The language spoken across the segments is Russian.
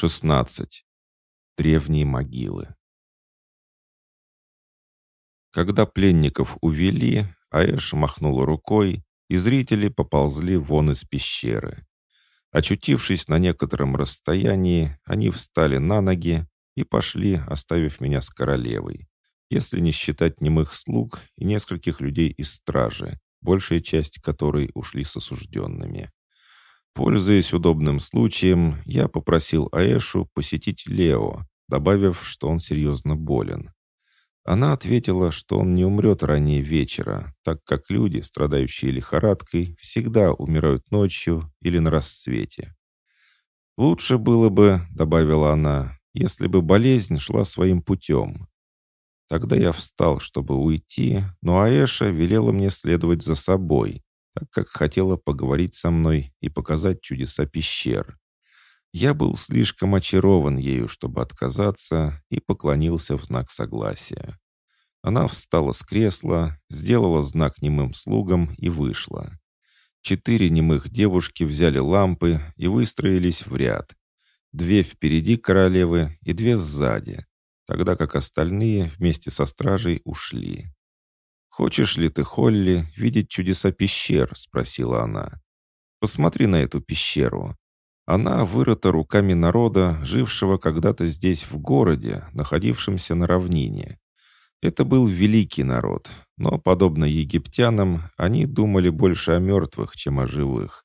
16. Древние могилы. Когда пленников увели, Аэш махнула рукой, и зрители поползли вон из пещеры. Очутившись на некотором расстоянии, они встали на ноги и пошли, оставив меня с королевой, если не считать немых слуг и нескольких людей из стражи, большая часть которой ушли с осужденными. Пользуясь удобным случаем, я попросил Аэшу посетить Лео, добавив, что он серьезно болен. Она ответила, что он не умрет ранее вечера, так как люди, страдающие лихорадкой, всегда умирают ночью или на рассвете. «Лучше было бы», — добавила она, — «если бы болезнь шла своим путем». Тогда я встал, чтобы уйти, но Аэша велела мне следовать за собой, так как хотела поговорить со мной и показать чудеса пещер. Я был слишком очарован ею, чтобы отказаться, и поклонился в знак согласия. Она встала с кресла, сделала знак немым слугам и вышла. Четыре немых девушки взяли лампы и выстроились в ряд. Две впереди королевы и две сзади, тогда как остальные вместе со стражей ушли. «Хочешь ли ты, Холли, видеть чудеса пещер?» — спросила она. «Посмотри на эту пещеру. Она вырыта руками народа, жившего когда-то здесь в городе, находившемся на равнине. Это был великий народ, но, подобно египтянам, они думали больше о мертвых, чем о живых.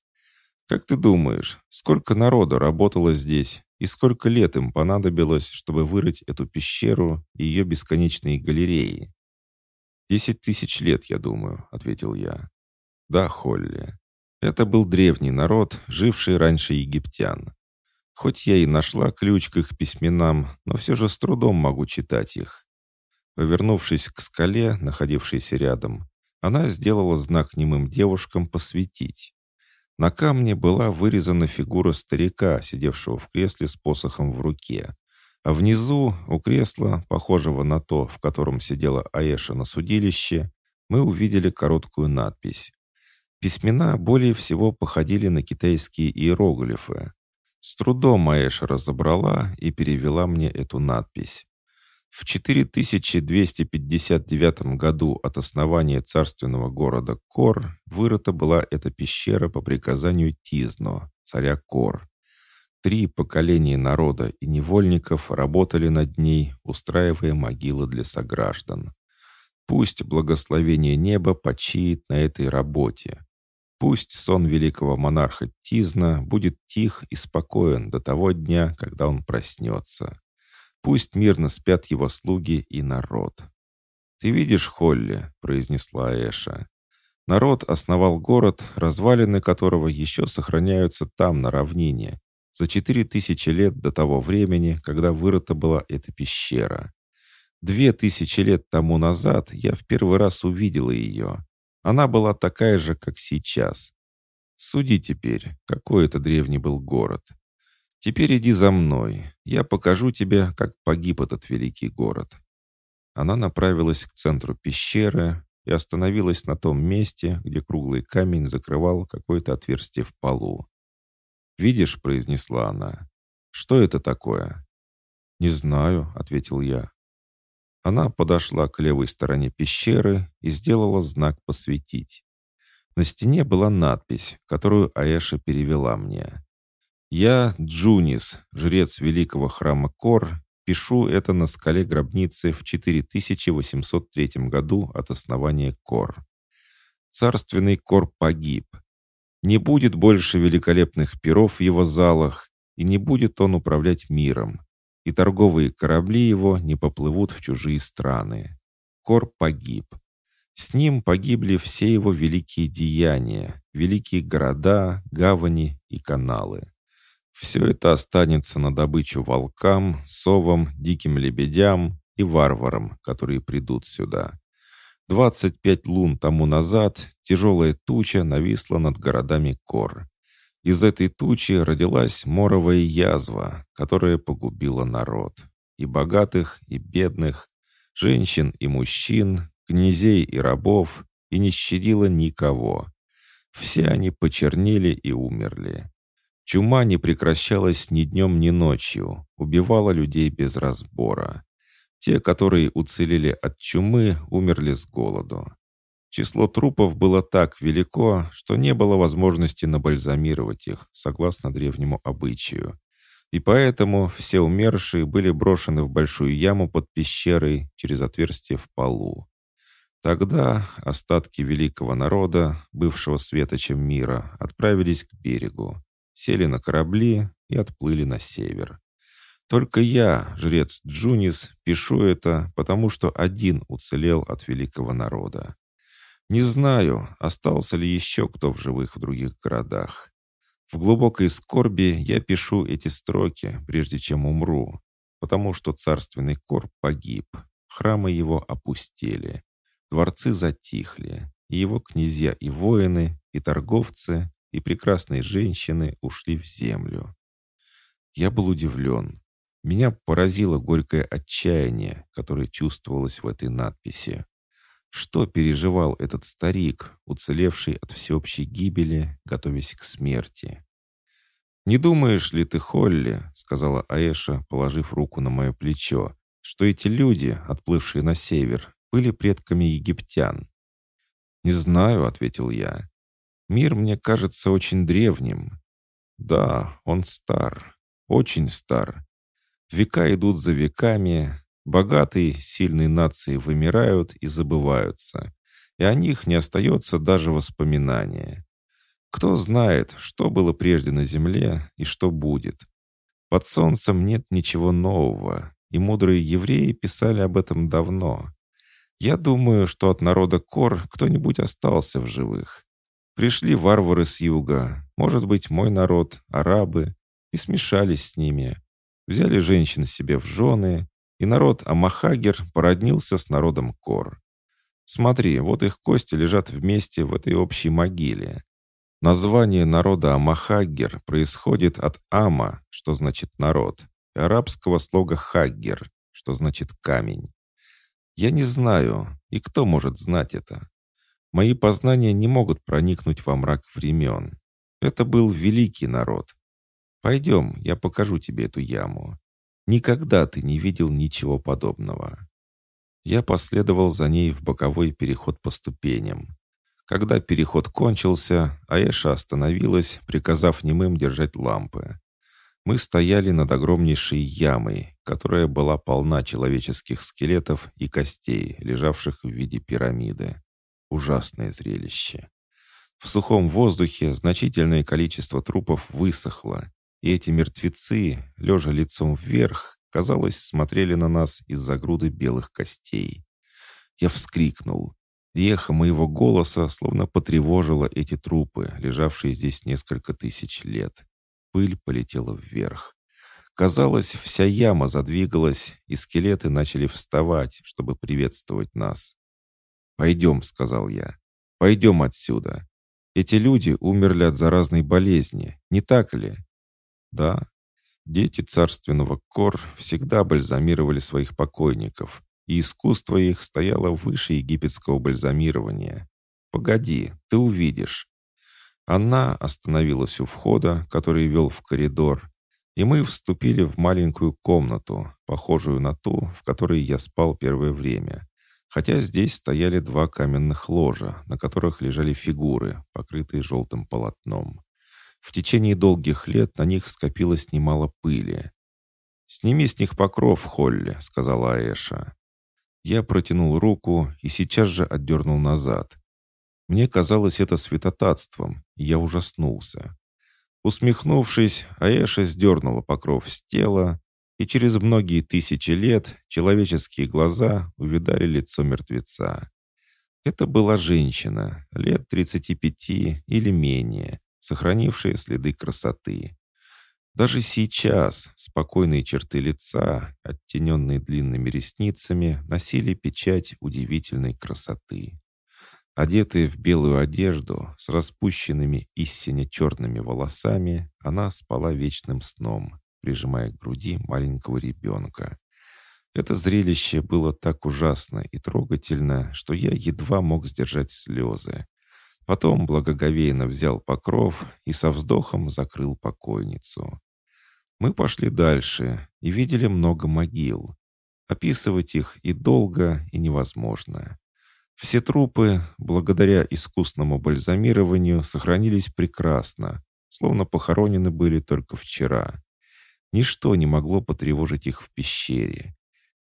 Как ты думаешь, сколько народа работало здесь и сколько лет им понадобилось, чтобы вырыть эту пещеру и ее бесконечные галереи? «Десять тысяч лет, я думаю», — ответил я. «Да, Холли. Это был древний народ, живший раньше египтян. Хоть я и нашла ключ к их письменам, но все же с трудом могу читать их». Повернувшись к скале, находившейся рядом, она сделала знак немым девушкам посветить. На камне была вырезана фигура старика, сидевшего в кресле с посохом в руке. А внизу, у кресла, похожего на то, в котором сидела Аэша на судилище, мы увидели короткую надпись. Письмена более всего походили на китайские иероглифы. С трудом Аэша разобрала и перевела мне эту надпись. В 4259 году от основания царственного города Кор вырыта была эта пещера по приказанию Тизно, царя Кор. Три поколения народа и невольников работали над ней, устраивая могилы для сограждан. Пусть благословение неба почиет на этой работе. Пусть сон великого монарха Тизна будет тих и спокоен до того дня, когда он проснется. Пусть мирно спят его слуги и народ. «Ты видишь, Холли», — произнесла Эша, — «народ основал город, развалины которого еще сохраняются там, на равнине, за четыре тысячи лет до того времени, когда вырыта была эта пещера. Две тысячи лет тому назад я в первый раз увидела ее. Она была такая же, как сейчас. Суди теперь, какой это древний был город. Теперь иди за мной. Я покажу тебе, как погиб этот великий город». Она направилась к центру пещеры и остановилась на том месте, где круглый камень закрывал какое-то отверстие в полу. «Видишь», — произнесла она, — «что это такое?» «Не знаю», — ответил я. Она подошла к левой стороне пещеры и сделала знак «посветить». На стене была надпись, которую Аэша перевела мне. «Я, Джунис, жрец великого храма Кор, пишу это на скале гробницы в 4803 году от основания Кор. Царственный Кор погиб, не будет больше великолепных перов в его залах, и не будет он управлять миром, и торговые корабли его не поплывут в чужие страны. Кор погиб. С ним погибли все его великие деяния, великие города, гавани и каналы. Все это останется на добычу волкам, совам, диким лебедям и варварам, которые придут сюда. 25 лун тому назад тяжелая туча нависла над городами Кор. Из этой тучи родилась моровая язва, которая погубила народ. И богатых, и бедных, женщин и мужчин, князей и рабов, и не щадила никого. Все они почернели и умерли. Чума не прекращалась ни днем, ни ночью, убивала людей без разбора. Те, которые уцелели от чумы, умерли с голоду. Число трупов было так велико, что не было возможности набальзамировать их, согласно древнему обычаю. И поэтому все умершие были брошены в большую яму под пещерой через отверстие в полу. Тогда остатки великого народа, бывшего светочем мира, отправились к берегу, сели на корабли и отплыли на север. Только я, жрец Джунис, пишу это, потому что один уцелел от великого народа. Не знаю, остался ли еще кто в живых в других городах. В глубокой скорби я пишу эти строки, прежде чем умру, потому что царственный корп погиб, храмы его опустели, дворцы затихли, и его князья и воины, и торговцы, и прекрасные женщины ушли в землю. Я был удивлен. Меня поразило горькое отчаяние, которое чувствовалось в этой надписи. Что переживал этот старик, уцелевший от всеобщей гибели, готовясь к смерти? «Не думаешь ли ты, Холли, — сказала Аэша, положив руку на мое плечо, — что эти люди, отплывшие на север, были предками египтян?» «Не знаю», — ответил я. «Мир мне кажется очень древним». «Да, он стар, очень стар. Века идут за веками, Богатые, сильные нации вымирают и забываются, и о них не остается даже воспоминания. Кто знает, что было прежде на земле и что будет. Под солнцем нет ничего нового, и мудрые евреи писали об этом давно. Я думаю, что от народа Кор кто-нибудь остался в живых. Пришли варвары с юга, может быть, мой народ, арабы, и смешались с ними. Взяли женщин себе в жены, и народ Амахагер породнился с народом Кор. Смотри, вот их кости лежат вместе в этой общей могиле. Название народа Амахагер происходит от Ама, что значит «народ», и арабского слога Хаггер, что значит «камень». Я не знаю, и кто может знать это? Мои познания не могут проникнуть во мрак времен. Это был великий народ. Пойдем, я покажу тебе эту яму. Никогда ты не видел ничего подобного. Я последовал за ней в боковой переход по ступеням. Когда переход кончился, Аэша остановилась, приказав немым держать лампы. Мы стояли над огромнейшей ямой, которая была полна человеческих скелетов и костей, лежавших в виде пирамиды. Ужасное зрелище. В сухом воздухе значительное количество трупов высохло, и эти мертвецы, лежа лицом вверх, казалось, смотрели на нас из-за груды белых костей. Я вскрикнул. И эхо моего голоса словно потревожило эти трупы, лежавшие здесь несколько тысяч лет. Пыль полетела вверх. Казалось, вся яма задвигалась, и скелеты начали вставать, чтобы приветствовать нас. «Пойдем», — сказал я. «Пойдем отсюда. Эти люди умерли от заразной болезни, не так ли? Да, дети царственного Кор всегда бальзамировали своих покойников, и искусство их стояло выше египетского бальзамирования. Погоди, ты увидишь. Она остановилась у входа, который вел в коридор, и мы вступили в маленькую комнату, похожую на ту, в которой я спал первое время. Хотя здесь стояли два каменных ложа, на которых лежали фигуры, покрытые желтым полотном. В течение долгих лет на них скопилось немало пыли. «Сними с них покров, Холли», — сказала Аэша. Я протянул руку и сейчас же отдернул назад. Мне казалось это святотатством, и я ужаснулся. Усмехнувшись, Аэша сдернула покров с тела, и через многие тысячи лет человеческие глаза увидали лицо мертвеца. Это была женщина, лет 35 или менее, сохранившие следы красоты. Даже сейчас спокойные черты лица, оттененные длинными ресницами, носили печать удивительной красоты. Одетая в белую одежду, с распущенными истине черными волосами, она спала вечным сном, прижимая к груди маленького ребенка. Это зрелище было так ужасно и трогательно, что я едва мог сдержать слезы. Потом благоговейно взял покров и со вздохом закрыл покойницу. Мы пошли дальше и видели много могил. Описывать их и долго, и невозможно. Все трупы, благодаря искусному бальзамированию, сохранились прекрасно, словно похоронены были только вчера. Ничто не могло потревожить их в пещере.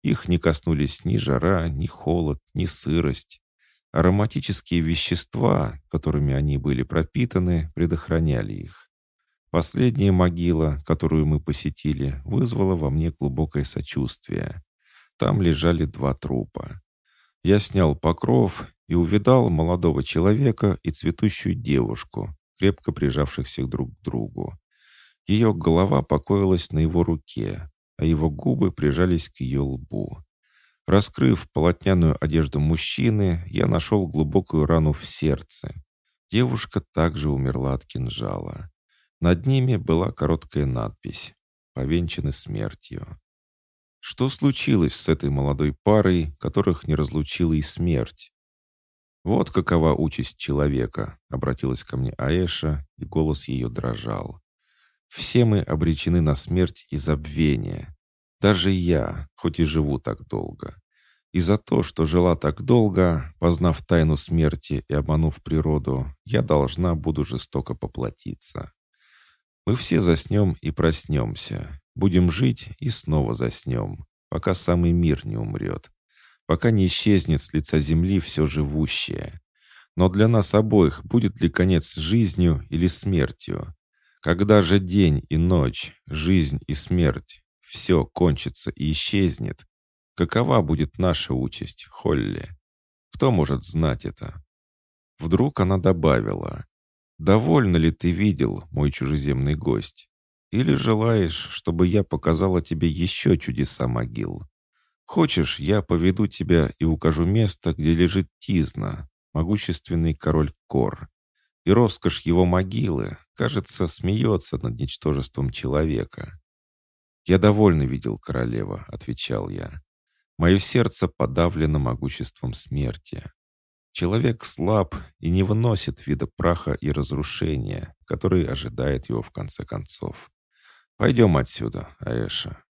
Их не коснулись ни жара, ни холод, ни сырость. Ароматические вещества, которыми они были пропитаны, предохраняли их. Последняя могила, которую мы посетили, вызвала во мне глубокое сочувствие. Там лежали два трупа. Я снял покров и увидал молодого человека и цветущую девушку, крепко прижавшихся друг к другу. Ее голова покоилась на его руке, а его губы прижались к ее лбу. Раскрыв полотняную одежду мужчины, я нашел глубокую рану в сердце. Девушка также умерла от кинжала. Над ними была короткая надпись «Повенчаны смертью». Что случилось с этой молодой парой, которых не разлучила и смерть? «Вот какова участь человека», — обратилась ко мне Аэша, и голос ее дрожал. «Все мы обречены на смерть и забвение. Даже я, хоть и живу так долго. И за то, что жила так долго, познав тайну смерти и обманув природу, я должна буду жестоко поплатиться. Мы все заснем и проснемся, будем жить и снова заснем, пока самый мир не умрет, пока не исчезнет с лица земли все живущее. Но для нас обоих будет ли конец жизнью или смертью? Когда же день и ночь, жизнь и смерть, все кончится и исчезнет, какова будет наша участь, Холли? Кто может знать это? Вдруг она добавила, «Довольно ли ты видел, мой чужеземный гость? Или желаешь, чтобы я показала тебе еще чудеса могил? Хочешь, я поведу тебя и укажу место, где лежит Тизна, могущественный король Кор. И роскошь его могилы, кажется, смеется над ничтожеством человека. «Я довольно видел королева», — отвечал я. «Мое сердце подавлено могуществом смерти. Человек слаб и не выносит вида праха и разрушения, который ожидает его в конце концов. Пойдем отсюда, Аэша».